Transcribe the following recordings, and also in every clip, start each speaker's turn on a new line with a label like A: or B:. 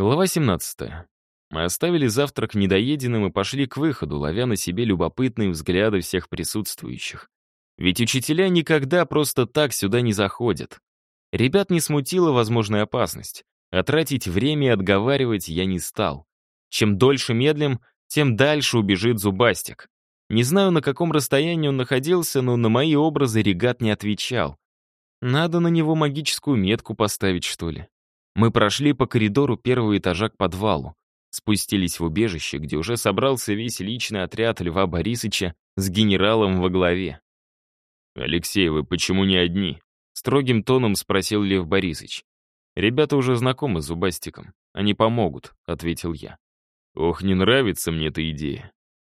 A: Глава 17. Мы оставили завтрак недоеденным и пошли к выходу, ловя на себе любопытные взгляды всех присутствующих. Ведь учителя никогда просто так сюда не заходят. Ребят не смутила возможная опасность, а тратить время и отговаривать я не стал. Чем дольше медлим, тем дальше убежит Зубастик. Не знаю, на каком расстоянии он находился, но на мои образы регат не отвечал. Надо на него магическую метку поставить, что ли. Мы прошли по коридору первого этажа к подвалу. Спустились в убежище, где уже собрался весь личный отряд Льва Борисовича с генералом во главе.
B: «Алексей, вы почему не одни?»
A: Строгим тоном спросил Лев Борисович. «Ребята уже знакомы с Зубастиком. Они помогут», — ответил я.
B: «Ох, не нравится мне эта идея».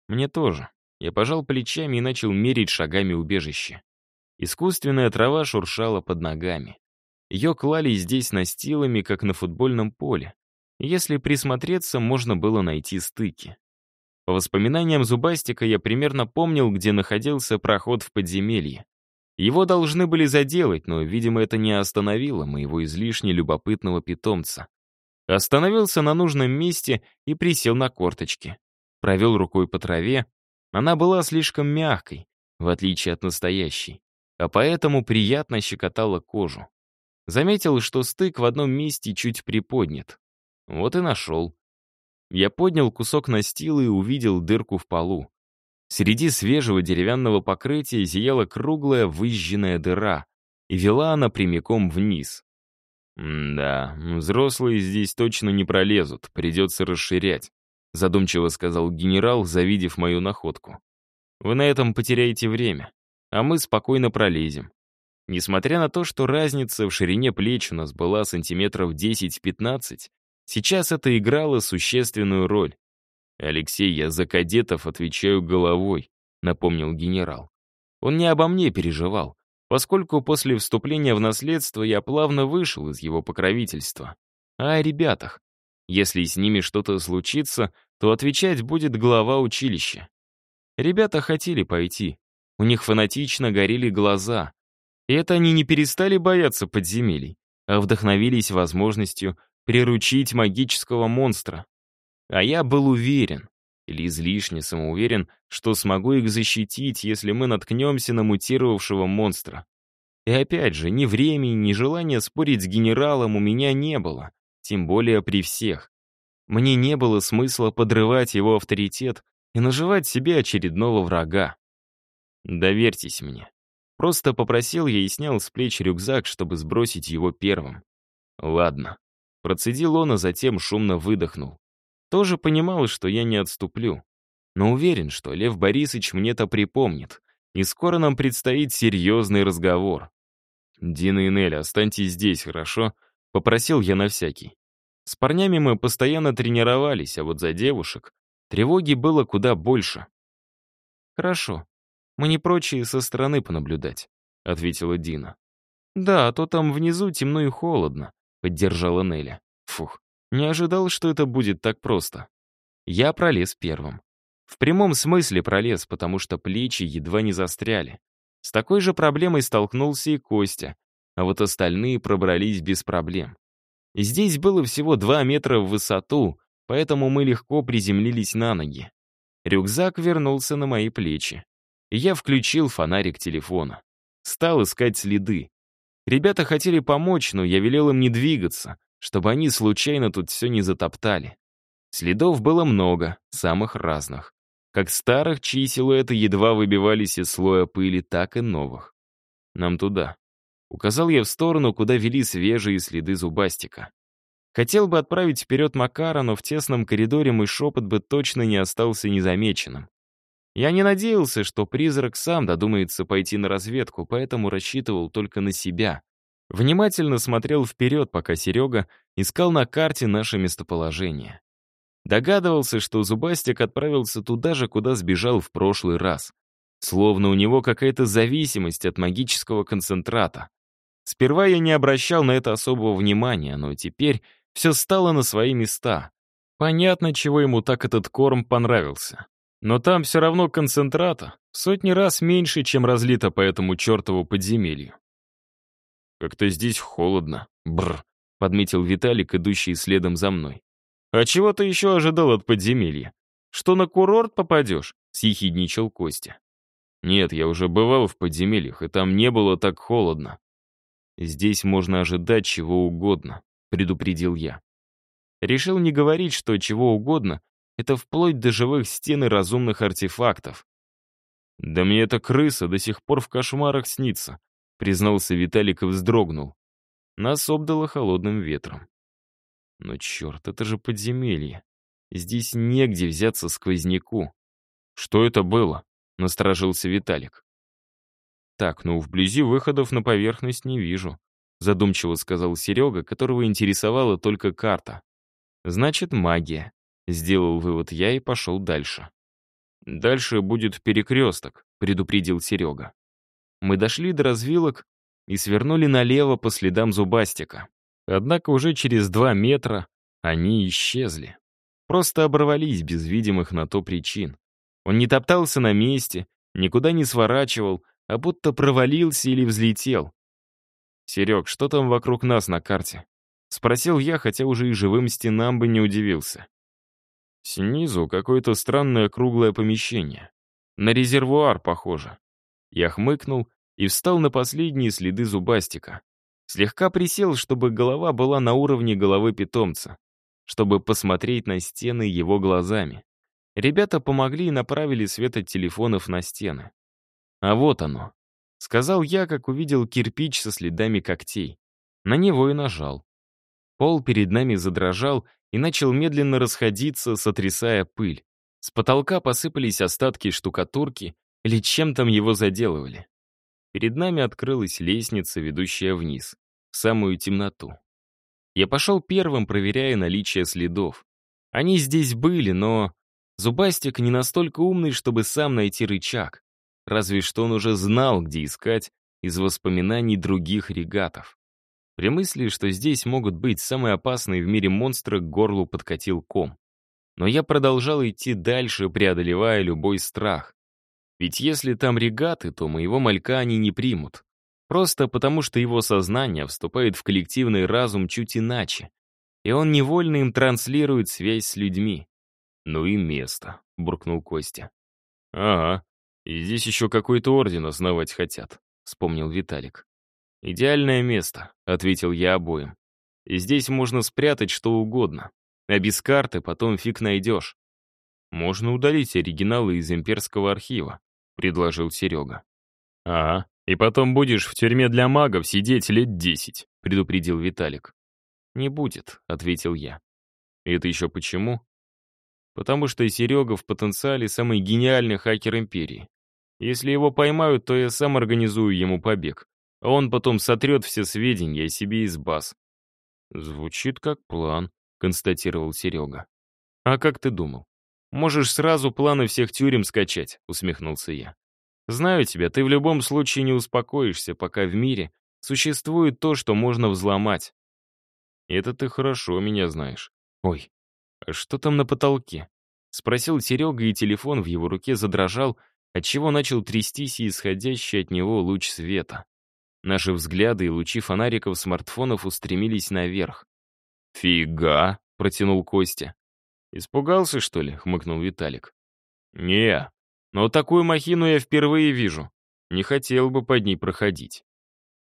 A: «Мне тоже». Я пожал плечами и начал мерить шагами убежище. Искусственная трава шуршала под ногами. Ее клали здесь настилами, как на футбольном поле. Если присмотреться, можно было найти стыки. По воспоминаниям Зубастика я примерно помнил, где находился проход в подземелье. Его должны были заделать, но, видимо, это не остановило моего излишне любопытного питомца. Остановился на нужном месте и присел на корточки. Провел рукой по траве. Она была слишком мягкой, в отличие от настоящей, а поэтому приятно щекотала кожу. Заметил, что стык в одном месте чуть приподнят. Вот и нашел. Я поднял кусок настила и увидел дырку в полу. Среди свежего деревянного покрытия зияла круглая выжженная дыра, и вела она прямиком вниз.
B: «Да, взрослые здесь точно не пролезут, придется расширять», задумчиво сказал генерал, завидев мою находку.
A: «Вы на этом потеряете время, а мы спокойно пролезем. Несмотря на то, что разница в ширине плеч у нас была сантиметров 10-15, сейчас это играло существенную роль.
B: «Алексей, я за кадетов отвечаю головой», — напомнил генерал.
A: Он не обо мне переживал, поскольку после вступления в наследство я плавно вышел из его покровительства. А о ребятах. Если с ними что-то случится, то отвечать будет глава училища. Ребята хотели пойти. У них фанатично горели глаза, и это они не перестали бояться подземелий, а вдохновились возможностью приручить магического монстра. А я был уверен, или излишне самоуверен, что смогу их защитить, если мы наткнемся на мутировавшего монстра. И опять же, ни времени, ни желания спорить с генералом у меня не было, тем более при всех. Мне не было смысла подрывать его авторитет и наживать себе очередного врага. Доверьтесь мне. Просто попросил я и снял с плеч рюкзак, чтобы сбросить его первым. Ладно. Процедил он, а затем шумно выдохнул. Тоже понимал, что я не отступлю. Но уверен, что Лев Борисович мне-то припомнит. И скоро нам предстоит серьезный разговор. «Дина и Нелли, останьтесь здесь, хорошо?» — попросил я на всякий. С парнями мы постоянно тренировались, а вот за девушек тревоги было куда больше. «Хорошо», мы не прочие со стороны понаблюдать», — ответила Дина. «Да, а то там внизу темно и холодно», — поддержала Неля. Фух, не ожидал, что это будет так просто. Я пролез первым. В прямом смысле пролез, потому что плечи едва не застряли. С такой же проблемой столкнулся и Костя, а вот остальные пробрались без проблем. Здесь было всего два метра в высоту, поэтому мы легко приземлились на ноги. Рюкзак вернулся на мои плечи я включил фонарик телефона. Стал искать следы. Ребята хотели помочь, но я велел им не двигаться, чтобы они случайно тут все не затоптали. Следов было много, самых разных. Как старых, чьи силуэты едва выбивались из слоя пыли, так и новых. Нам туда. Указал я в сторону, куда вели свежие следы зубастика. Хотел бы отправить вперед Макара, но в тесном коридоре мой шепот бы точно не остался незамеченным. Я не надеялся, что призрак сам додумается пойти на разведку, поэтому рассчитывал только на себя. Внимательно смотрел вперед, пока Серега искал на карте наше местоположение. Догадывался, что Зубастик отправился туда же, куда сбежал в прошлый раз. Словно у него какая-то зависимость от магического концентрата. Сперва я не обращал на это особого внимания, но теперь все стало на свои места. Понятно, чего ему так этот корм понравился. Но там все равно концентрата в сотни раз меньше, чем разлито по этому чертову подземелью.
B: «Как-то здесь холодно. Бр», —
A: подметил Виталик, идущий следом за мной. А чего ты еще ожидал от подземелья? Что на курорт попадешь?» — съехидничал Костя. «Нет, я уже бывал в подземельях, и там не было так холодно. Здесь можно ожидать чего угодно», — предупредил я. Решил не говорить, что чего угодно — это вплоть до живых стен и разумных артефактов. «Да мне эта крыса до сих пор в кошмарах снится», — признался Виталик и вздрогнул. Нас обдало холодным ветром. Но черт, это же подземелье. Здесь негде взяться сквозняку. Что это было? Насторожился Виталик. Так, ну вблизи выходов на поверхность не вижу. Задумчиво сказал Серега, которого интересовала только карта. Значит, магия. Сделал вывод я и пошел дальше. Дальше будет перекресток, предупредил Серега. Мы дошли до развилок и свернули налево по следам зубастика. Однако уже через два метра они исчезли. Просто оборвались без видимых на то причин. Он не топтался на месте, никуда не сворачивал, а будто провалился или взлетел. «Серег, что там вокруг нас на карте?» Спросил я, хотя уже и живым стенам бы не удивился. Снизу какое-то странное круглое помещение. На резервуар похоже. Я хмыкнул и встал на последние следы зубастика. Слегка присел, чтобы голова была на уровне головы питомца, чтобы посмотреть на стены его глазами. Ребята помогли и направили свет от телефонов на стены. А вот оно. Сказал я, как увидел кирпич со следами когтей. На него и нажал. Пол перед нами задрожал и начал медленно расходиться, сотрясая пыль. С потолка посыпались остатки штукатурки или чем там его заделывали. Перед нами открылась лестница, ведущая вниз в самую темноту. Я пошел первым, проверяя наличие следов. Они здесь были, но... Зубастик не настолько умный, чтобы сам найти рычаг. Разве что он уже знал, где искать из воспоминаний других регатов. При мысли, что здесь могут быть самые опасные в мире монстры, к горлу подкатил ком. Но я продолжал идти дальше, преодолевая любой страх. Ведь если там регаты, то моего малька они не примут. Просто потому, что его сознание вступает в коллективный разум чуть иначе, и он невольно им транслирует связь с людьми. «Ну и место», — буркнул Костя. «Ага, и здесь еще какой-то орден основать хотят», — вспомнил Виталик. «Идеальное место», — ответил я обоим. «И здесь можно спрятать что угодно, а без карты потом фиг найдешь». «Можно удалить оригиналы из имперского архива», — предложил Серега. «Ага, и потом будешь в тюрьме для магов сидеть лет десять», — предупредил Виталик. «Не будет», — ответил я. «И это еще почему?» «Потому что Серега в потенциале самый гениальный хакер Империи. Если его поймают, то я сам организую ему побег, а он потом сотрет все сведения о себе из баз». «Звучит как план», — констатировал Серега. «А как ты думал? Можешь сразу планы всех тюрем скачать», — усмехнулся я. Знаю тебя, ты в любом случае не успокоишься, пока в мире существует то, что можно взломать. Это ты хорошо меня знаешь. Ой, а что там на потолке? Спросил Серега, и телефон в его руке задрожал, отчего начал трястись и исходящий от него луч света. Наши взгляды и лучи фонариков смартфонов устремились наверх. «Фига!» — протянул Костя. «Испугался, что ли?» — хмыкнул Виталик. «Не, но такую махину я впервые вижу. Не хотел бы под ней проходить.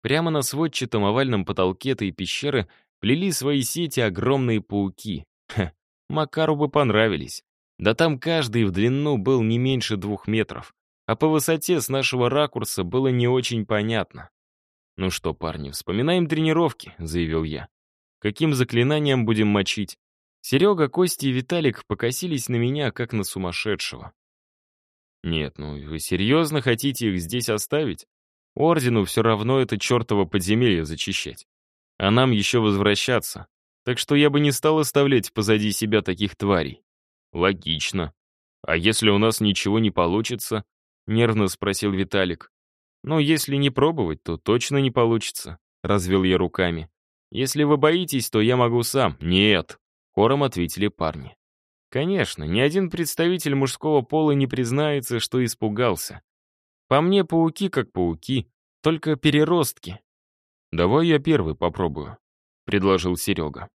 A: Прямо на сводчатом овальном потолке этой пещеры плели свои сети огромные пауки. Ха, Макару бы понравились. Да там каждый в длину был не меньше двух метров, а по высоте с нашего ракурса было не очень понятно. «Ну что, парни, вспоминаем тренировки», — заявил я. «Каким заклинанием будем мочить?» Серега, Костя и Виталик покосились на меня, как на сумасшедшего. Нет, ну вы серьезно хотите их здесь оставить? Ордену все равно это чертово подземелье зачищать. А нам еще возвращаться. Так что я бы не стал оставлять позади себя таких тварей. Логично. А если у нас ничего не получится? Нервно спросил Виталик. Ну, если не пробовать, то точно не получится. Развел я руками. Если вы боитесь, то я могу сам. Нет. Хором ответили парни. Конечно, ни один представитель мужского пола не признается, что испугался. По мне, пауки как пауки, только переростки. «Давай я первый попробую», — предложил Серега.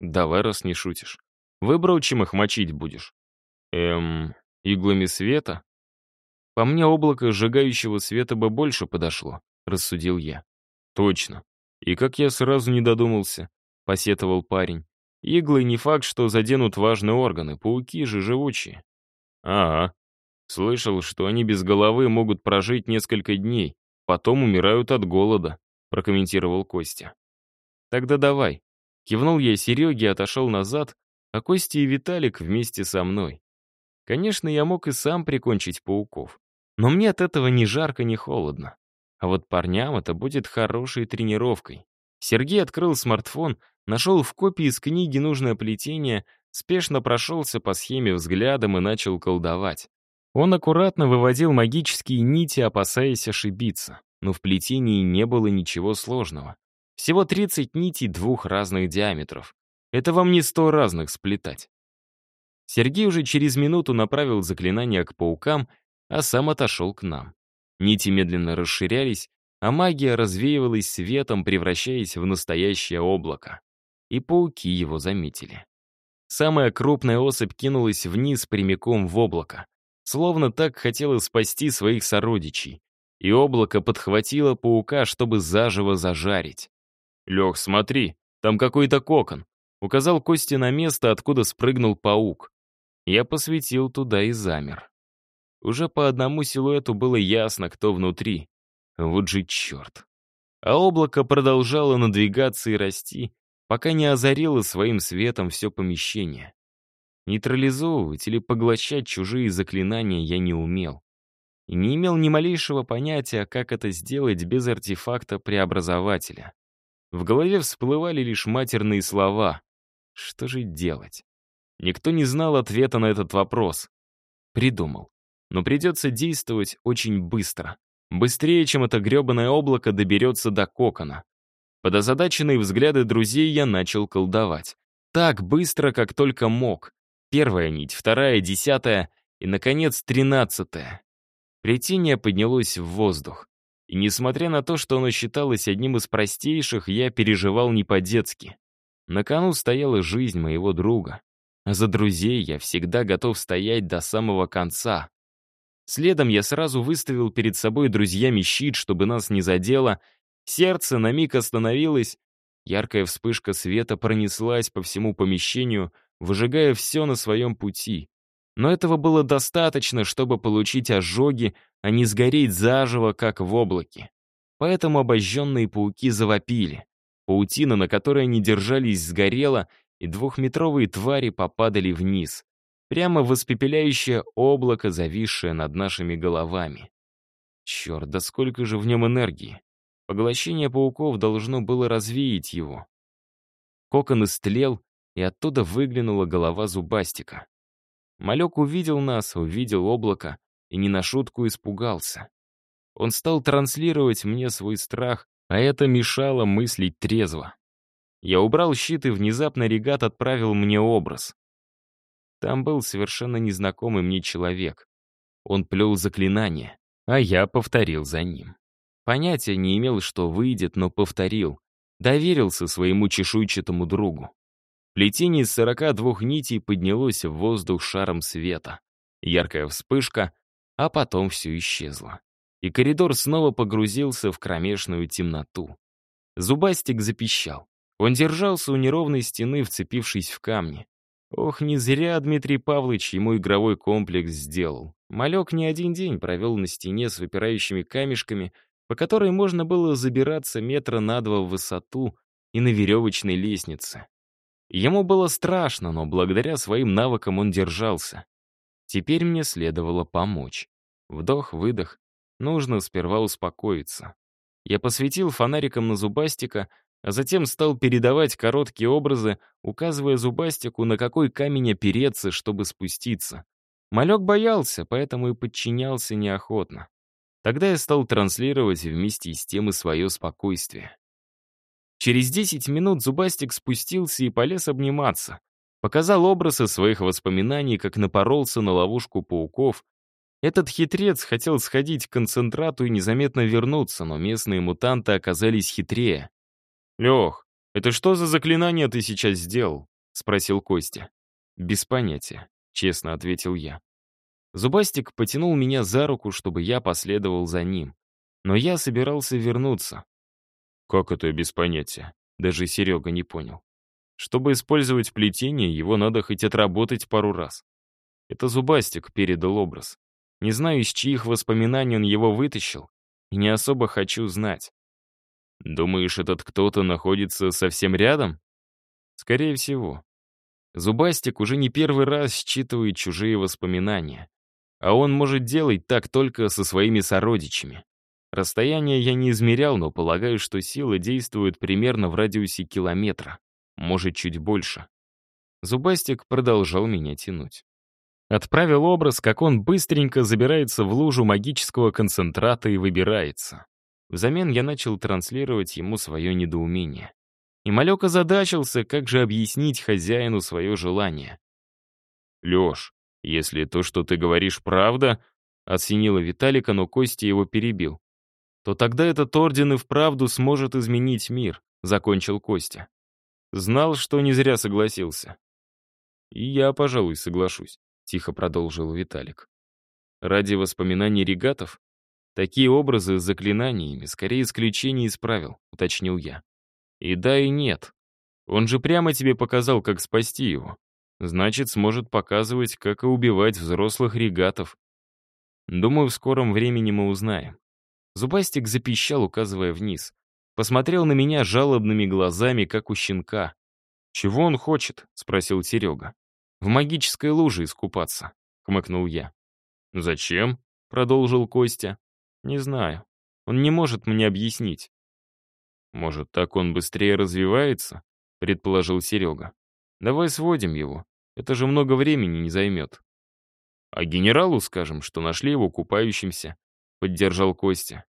A: «Давай, раз не шутишь». Выбрал, чем их мочить будешь. Эм, иглами света? По мне, облако сжигающего света бы больше подошло, рассудил я. Точно. И как я сразу не додумался, посетовал парень. Иглы не факт, что заденут важные органы, пауки же живучие. Ага. Слышал, что они без головы могут прожить несколько дней, потом умирают от голода, прокомментировал Костя. Тогда давай. Кивнул я Сереге отошел назад, а Костя и Виталик вместе со мной. Конечно, я мог и сам прикончить пауков, но мне от этого ни жарко, ни холодно. А вот парням это будет хорошей тренировкой. Сергей открыл смартфон, нашел в копии из книги нужное плетение, спешно прошелся по схеме взглядом и начал колдовать. Он аккуратно выводил магические нити, опасаясь ошибиться, но в плетении не было ничего сложного. Всего 30 нитей двух разных диаметров. Это вам не сто разных сплетать. Сергей уже через минуту направил заклинание к паукам, а сам отошел к нам. Нити медленно расширялись, а магия развеивалась светом, превращаясь в настоящее облако. И пауки его заметили. Самая крупная особь кинулась вниз прямиком в облако, словно так хотела спасти своих сородичей. И облако подхватило паука, чтобы заживо зажарить. «Лех, смотри, там какой-то кокон», указал Кости на место, откуда спрыгнул паук. Я посветил туда и замер. Уже по одному силуэту было ясно, кто внутри. Вот же черт. А облако продолжало надвигаться и расти, пока не озарило своим светом все помещение. Нейтрализовывать или поглощать чужие заклинания я не умел. И не имел ни малейшего понятия, как это сделать без артефакта преобразователя. В голове всплывали лишь матерные слова. Что же делать? Никто не знал ответа на этот вопрос. Придумал. Но придется действовать очень быстро. Быстрее, чем это гребаное облако доберется до кокона. Под озадаченные взгляды друзей я начал колдовать. Так быстро, как только мог. Первая нить, вторая, десятая и, наконец, тринадцатая. Плетение поднялось в воздух. И несмотря на то, что оно считалось одним из простейших, я переживал не по-детски. На кону стояла жизнь моего друга. За друзей я всегда готов стоять до самого конца. Следом я сразу выставил перед собой друзьями щит, чтобы нас не задело. Сердце на миг остановилось. Яркая вспышка света пронеслась по всему помещению, выжигая все на своем пути. Но этого было достаточно, чтобы получить ожоги, а не сгореть заживо, как в облаке. Поэтому обожженные пауки завопили. Паутина, на которой они держались, сгорела, и двухметровые твари попадали вниз прямо в испепеляющее облако, зависшее над нашими головами. Черт, да сколько же в нем энергии! Поглощение пауков должно было развеять его. Кокон истлел, и оттуда выглянула голова зубастика. Малек увидел нас, увидел облако и не на шутку испугался. Он стал транслировать мне свой страх, а это мешало мыслить трезво. Я убрал щит, и внезапно регат отправил мне образ. Там был совершенно незнакомый мне человек. Он плел заклинание, а я повторил за ним. Понятия не имел, что выйдет, но повторил. Доверился своему чешуйчатому другу. Плетение из сорока двух нитей поднялось в воздух шаром света. Яркая вспышка, а потом все исчезло. И коридор снова погрузился в кромешную темноту. Зубастик запищал. Он держался у неровной стены, вцепившись в камни. Ох, не зря Дмитрий Павлович ему игровой комплекс сделал. Малек не один день провел на стене с выпирающими камешками, по которой можно было забираться метра на два в высоту и на веревочной лестнице. Ему было страшно, но благодаря своим навыкам он держался. Теперь мне следовало помочь. Вдох-выдох. Нужно сперва успокоиться. Я посветил фонариком на зубастика, а затем стал передавать короткие образы, указывая Зубастику, на какой камень опереться, чтобы спуститься. Малек боялся, поэтому и подчинялся неохотно. Тогда я стал транслировать вместе с тем и свое спокойствие. Через 10 минут Зубастик спустился и полез обниматься. Показал образы своих воспоминаний, как напоролся на ловушку пауков. Этот хитрец хотел сходить к концентрату и незаметно вернуться, но местные мутанты оказались хитрее. «Лех, это что за заклинание ты сейчас сделал?» — спросил Костя. «Без понятия», — честно ответил я. Зубастик потянул меня за руку, чтобы я последовал за ним. Но я собирался вернуться.
B: «Как это без понятия?» Даже Серега не понял.
A: Чтобы использовать плетение, его надо хоть отработать пару раз. Это Зубастик передал образ. Не знаю, из чьих воспоминаний он его вытащил, и не особо хочу знать. Думаешь, этот кто-то находится совсем рядом? Скорее всего. Зубастик уже не первый раз считывает чужие воспоминания. А он может делать так только со своими сородичами. Расстояние я не измерял, но полагаю, что сила действует примерно в радиусе километра, может, чуть больше. Зубастик продолжал меня тянуть. Отправил образ, как он быстренько забирается в лужу магического концентрата и выбирается. Взамен я начал транслировать ему свое недоумение. И малек озадачился, как же объяснить хозяину свое желание.
B: «Леш, если то, что ты говоришь, правда...» — осенило Виталика, но Костя его перебил.
A: «То тогда этот орден и вправду сможет изменить мир», — закончил Костя. Знал, что не зря согласился.
B: «И я, пожалуй, соглашусь», — тихо продолжил Виталик.
A: «Ради воспоминаний регатов? Такие образы с заклинаниями скорее исключение из правил», — уточнил я. «И да, и нет. Он же прямо тебе показал, как спасти его. Значит, сможет показывать, как и убивать взрослых регатов. Думаю, в скором времени мы узнаем». Зубастик запищал, указывая вниз. Посмотрел на меня жалобными глазами, как у щенка. «Чего он хочет?» — спросил Серега. «В магической луже искупаться», — хмыкнул я.
B: «Зачем?»
A: — продолжил Костя. «Не знаю. Он не может мне объяснить».
B: «Может, так он быстрее развивается?» — предположил Серега.
A: «Давай сводим его. Это же много времени не займет».
B: «А генералу скажем, что нашли его купающимся», — поддержал Костя.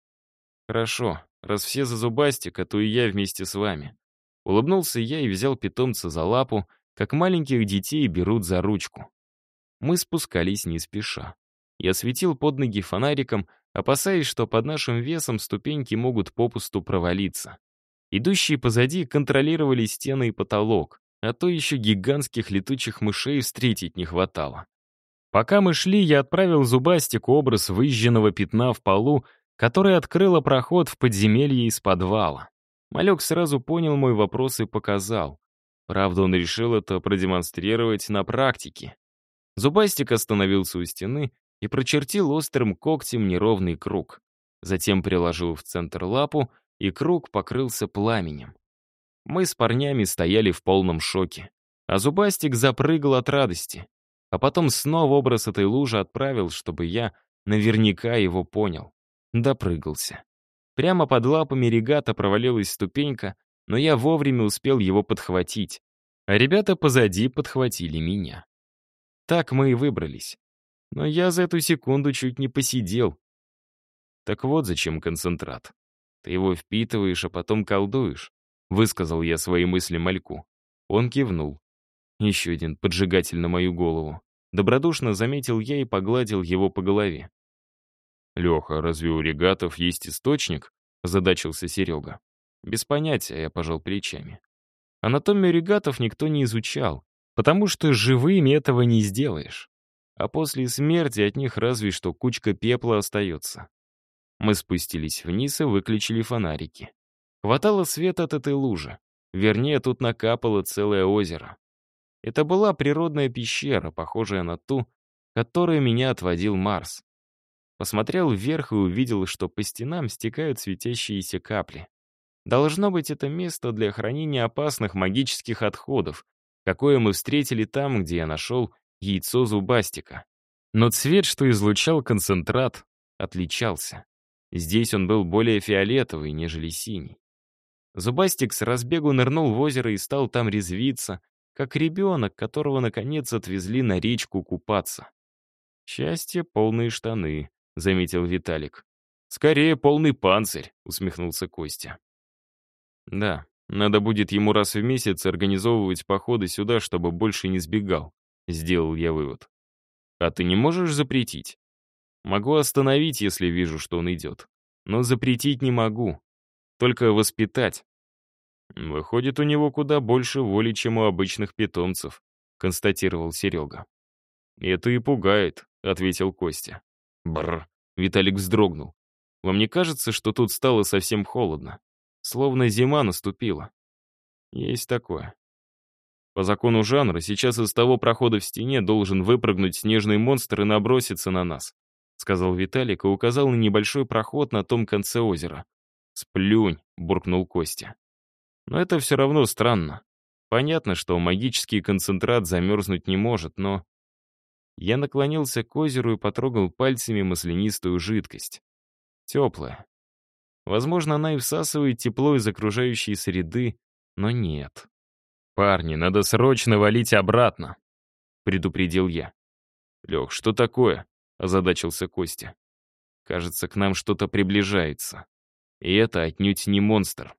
A: «Хорошо. Раз все за зубастика, то и я вместе с вами». Улыбнулся я и взял питомца за лапу, как маленьких детей берут за ручку. Мы спускались не спеша. Я светил под ноги фонариком, опасаясь, что под нашим весом ступеньки могут попусту провалиться. Идущие позади контролировали стены и потолок, а то еще гигантских летучих мышей встретить не хватало. Пока мы шли, я отправил Зубастику образ выжженного пятна в полу, который открыло проход в подземелье из подвала. Малек сразу понял мой вопрос и показал. Правда, он решил это продемонстрировать на практике. Зубастик остановился у стены и прочертил острым когтем неровный круг. Затем приложил в центр лапу, и круг покрылся пламенем. Мы с парнями стояли в полном шоке, а Зубастик запрыгал от радости. А потом снова образ этой лужи отправил, чтобы я наверняка его понял. Допрыгался. Прямо под лапами регата провалилась ступенька, но я вовремя успел его подхватить. А ребята позади подхватили меня. Так мы и выбрались. Но я за эту секунду чуть не посидел. Так вот зачем концентрат. Ты его впитываешь, а потом колдуешь. Высказал я свои мысли мальку. Он кивнул. Еще один поджигатель на мою голову. Добродушно заметил я и погладил его по голове.
B: «Леха, разве у регатов есть источник?» — задачился Серега.
A: «Без понятия», — я пожал плечами. Анатомию регатов никто не изучал, потому что живыми этого не сделаешь. А после смерти от них разве что кучка пепла остается. Мы спустились вниз и выключили фонарики. Хватало света от этой лужи. Вернее, тут накапало целое озеро. Это была природная пещера, похожая на ту, которую меня отводил Марс. Посмотрел вверх и увидел, что по стенам стекают светящиеся капли. Должно быть, это место для хранения опасных магических отходов, какое мы встретили там, где я нашел яйцо зубастика. Но цвет, что излучал концентрат, отличался. Здесь он был более фиолетовый, нежели синий. Зубастик с разбегу нырнул в озеро и стал там резвиться, как ребенок, которого, наконец, отвезли на речку купаться. Счастье, полные штаны, — заметил Виталик. «Скорее полный панцирь», — усмехнулся Костя. «Да, надо будет ему раз в месяц организовывать походы сюда, чтобы больше не сбегал», — сделал я вывод. «А ты не можешь запретить?» «Могу остановить, если вижу, что он идет. Но запретить не могу. Только воспитать. Выходит, у него куда больше воли, чем у обычных питомцев. — констатировал Серега. «Это и пугает», — ответил Костя. Бррр, Виталик вздрогнул. «Вам не кажется, что тут стало совсем холодно? Словно зима наступила». «Есть такое». По закону жанра, сейчас из того прохода в стене должен выпрыгнуть снежный монстр и наброситься на нас, сказал Виталик и указал на небольшой проход на том конце озера. «Сплюнь», — буркнул Костя. «Но это все равно странно. Понятно, что магический концентрат замерзнуть не может, но я наклонился к озеру и потрогал пальцами маслянистую жидкость. Теплая. Возможно, она и всасывает тепло из окружающей среды, но нет. «Парни, надо срочно валить обратно», — предупредил я. «Лех, что такое?» — озадачился Костя. «Кажется, к нам что-то приближается. И это отнюдь не монстр».